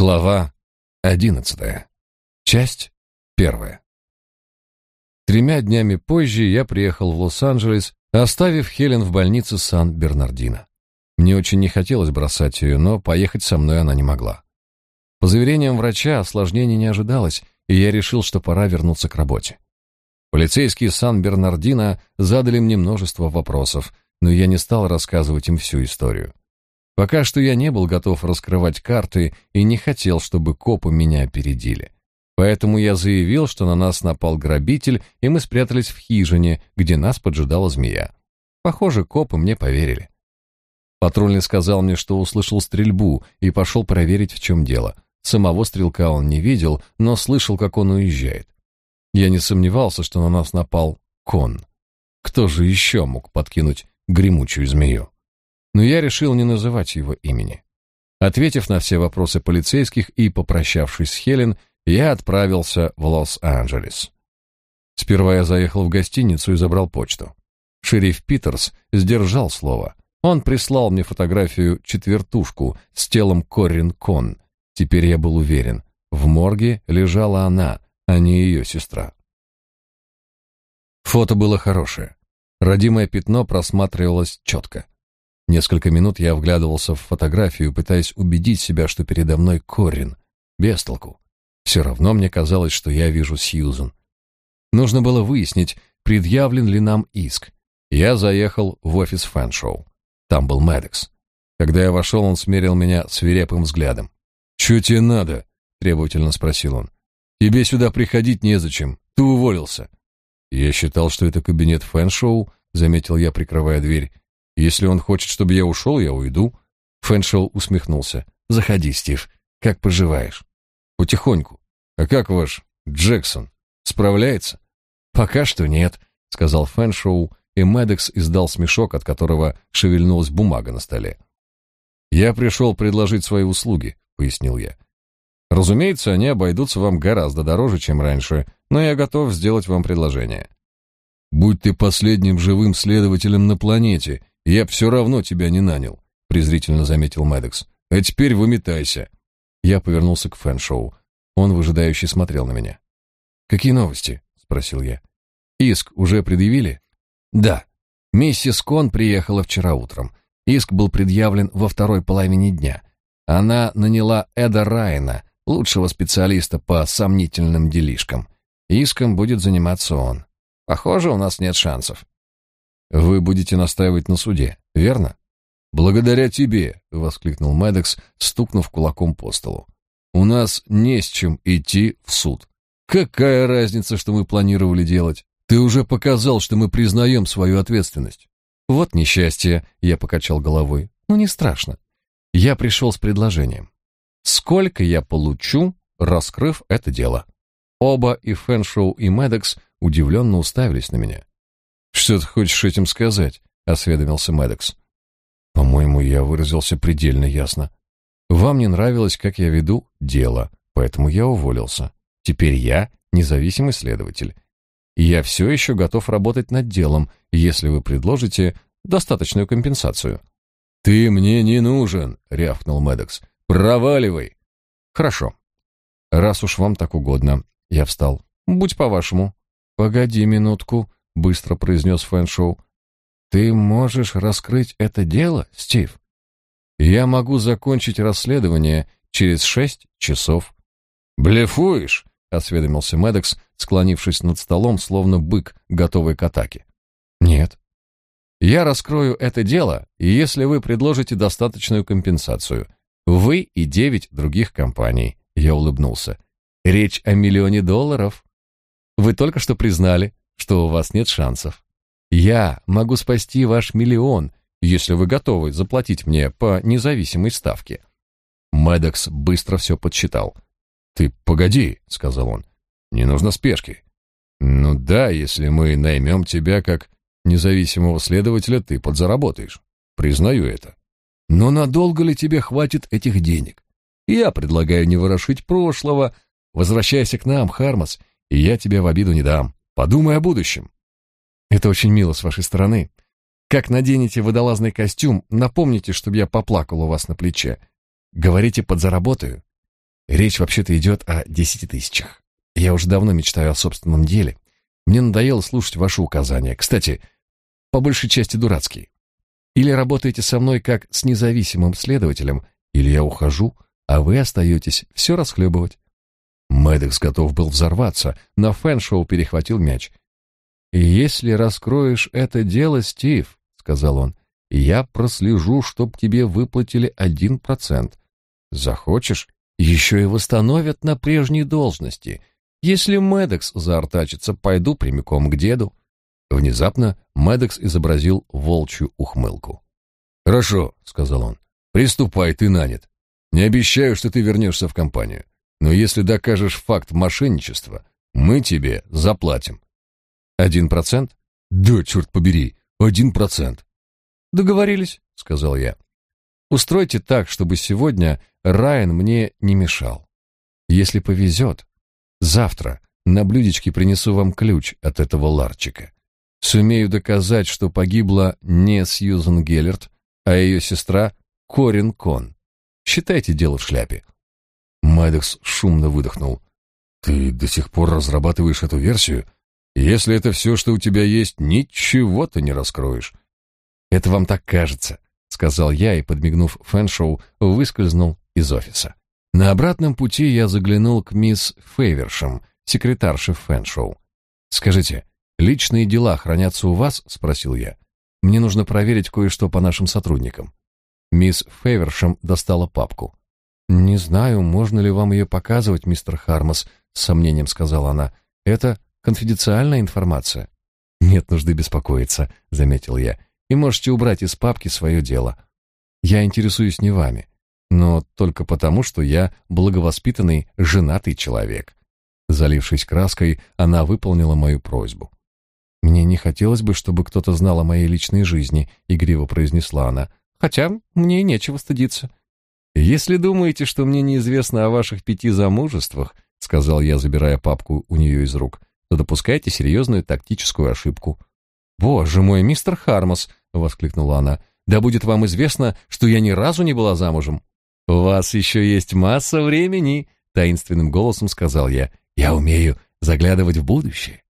Глава одиннадцатая. Часть первая. Тремя днями позже я приехал в Лос-Анджелес, оставив Хелен в больнице Сан-Бернардино. Мне очень не хотелось бросать ее, но поехать со мной она не могла. По заверениям врача, осложнений не ожидалось, и я решил, что пора вернуться к работе. Полицейские Сан-Бернардино задали мне множество вопросов, но я не стал рассказывать им всю историю. Пока что я не был готов раскрывать карты и не хотел, чтобы копы меня опередили. Поэтому я заявил, что на нас напал грабитель, и мы спрятались в хижине, где нас поджидала змея. Похоже, копы мне поверили. Патрульный сказал мне, что услышал стрельбу, и пошел проверить, в чем дело. Самого стрелка он не видел, но слышал, как он уезжает. Я не сомневался, что на нас напал кон. Кто же еще мог подкинуть гремучую змею? Но я решил не называть его имени. Ответив на все вопросы полицейских и попрощавшись с Хелен, я отправился в Лос-Анджелес. Сперва я заехал в гостиницу и забрал почту. Шериф Питерс сдержал слово. Он прислал мне фотографию-четвертушку с телом Коррин Кон. Теперь я был уверен, в морге лежала она, а не ее сестра. Фото было хорошее. Родимое пятно просматривалось четко. Несколько минут я вглядывался в фотографию, пытаясь убедить себя, что передо мной Корин. Без толку. Все равно мне казалось, что я вижу Сьюзен. Нужно было выяснить, предъявлен ли нам иск. Я заехал в офис фэн-шоу. Там был Мэддокс. Когда я вошел, он смерил меня свирепым взглядом. «Чё тебе надо?» — требовательно спросил он. «Тебе сюда приходить незачем. Ты уволился». «Я считал, что это кабинет фэн-шоу», — заметил я, прикрывая дверь. Если он хочет, чтобы я ушел, я уйду. Фэншоу усмехнулся. Заходи, Стив. Как поживаешь? Потихоньку. А как ваш Джексон? Справляется? Пока что нет, сказал Фэншоу, и Медекс издал смешок, от которого шевельнулась бумага на столе. Я пришел предложить свои услуги, пояснил я. Разумеется, они обойдутся вам гораздо дороже, чем раньше, но я готов сделать вам предложение. Будь ты последним живым следователем на планете, я все равно тебя не нанял, презрительно заметил Мэддокс. А теперь выметайся. Я повернулся к Фэншоу. Он выжидающе смотрел на меня. Какие новости? спросил я. Иск уже предъявили? Да. Миссис Кон приехала вчера утром. Иск был предъявлен во второй половине дня. Она наняла Эда Райана, лучшего специалиста по сомнительным делишкам. Иском будет заниматься он. Похоже, у нас нет шансов. Вы будете настаивать на суде, верно? Благодаря тебе, воскликнул Медекс, стукнув кулаком по столу. У нас не с чем идти в суд. Какая разница, что мы планировали делать? Ты уже показал, что мы признаем свою ответственность. Вот несчастье, я покачал головой. Ну не страшно. Я пришел с предложением. Сколько я получу, раскрыв это дело? Оба и Фэншоу, и Медекс удивленно уставились на меня. Что ты хочешь этим сказать? осведомился Медекс. По-моему, я выразился предельно ясно. Вам не нравилось, как я веду дело, поэтому я уволился. Теперь я независимый следователь. Я все еще готов работать над делом, если вы предложите достаточную компенсацию. Ты мне не нужен, рявкнул Медекс. Проваливай. Хорошо. Раз уж вам так угодно, я встал. Будь по-вашему. Погоди минутку, быстро произнес Фэншоу. Ты можешь раскрыть это дело, Стив? Я могу закончить расследование через шесть часов. Блефуешь? осведомился Медекс, склонившись над столом, словно бык, готовый к атаке. Нет. Я раскрою это дело, если вы предложите достаточную компенсацию. Вы и девять других компаний. Я улыбнулся. Речь о миллионе долларов. Вы только что признали, что у вас нет шансов. Я могу спасти ваш миллион, если вы готовы заплатить мне по независимой ставке. Медекс быстро все подсчитал. Ты погоди, сказал он. Не нужно спешки. Ну да, если мы наймем тебя как независимого следователя, ты подзаработаешь. Признаю это. Но надолго ли тебе хватит этих денег? Я предлагаю не ворошить прошлого. Возвращайся к нам, Хармас, и я тебе в обиду не дам. Подумай о будущем. Это очень мило с вашей стороны. Как наденете водолазный костюм, напомните, чтобы я поплакал у вас на плече. Говорите, подзаработаю. Речь вообще-то идет о десяти тысячах. Я уже давно мечтаю о собственном деле. Мне надоело слушать ваши указания. Кстати, по большей части дурацкие. Или работаете со мной как с независимым следователем, или я ухожу, а вы остаетесь все расхлебывать. Мэддокс готов был взорваться, но Фэншоу перехватил мяч. «Если раскроешь это дело, Стив», — сказал он, — «я прослежу, чтоб тебе выплатили один процент. Захочешь, еще и восстановят на прежней должности. Если Мэддокс заортачится, пойду прямиком к деду». Внезапно Мэддокс изобразил волчью ухмылку. «Хорошо», — сказал он, — «приступай, ты нанят. Не обещаю, что ты вернешься в компанию. Но если докажешь факт мошенничества, мы тебе заплатим. Один процент? Да, черт побери, один процент. Договорились, сказал я. Устройте так, чтобы сегодня Райан мне не мешал. Если повезет, завтра на блюдечке принесу вам ключ от этого ларчика. Сумею доказать, что погибла не Сьюзен Геллерт, а ее сестра Корин Кон. Считайте дело в шляпе. Мэддокс шумно выдохнул. «Ты до сих пор разрабатываешь эту версию? Если это все, что у тебя есть, ничего ты не раскроешь». «Это вам так кажется», — сказал я и, подмигнув Фэншоу, выскользнул из офиса. На обратном пути я заглянул к мисс Фейвершем, секретарше Фэншоу. «Скажите, личные дела хранятся у вас?» — спросил я. «Мне нужно проверить кое-что по нашим сотрудникам». Мисс Фейвершем достала папку. «Не знаю, можно ли вам ее показывать, мистер Хармас», — с сомнением сказала она. «Это конфиденциальная информация». «Нет нужды беспокоиться», — заметил я. «И можете убрать из папки свое дело. Я интересуюсь не вами, но только потому, что я благовоспитанный, женатый человек». Залившись краской, она выполнила мою просьбу. «Мне не хотелось бы, чтобы кто-то знал о моей личной жизни», — игриво произнесла она. «Хотя мне и нечего стыдиться. «Если думаете, что мне неизвестно о ваших пяти замужествах», — сказал я, забирая папку у нее из рук, «то допускайте серьезную тактическую ошибку». «Боже мой, мистер Хармос!» — воскликнула она. «Да будет вам известно, что я ни разу не была замужем». «У вас еще есть масса времени», — таинственным голосом сказал я. «Я умею заглядывать в будущее».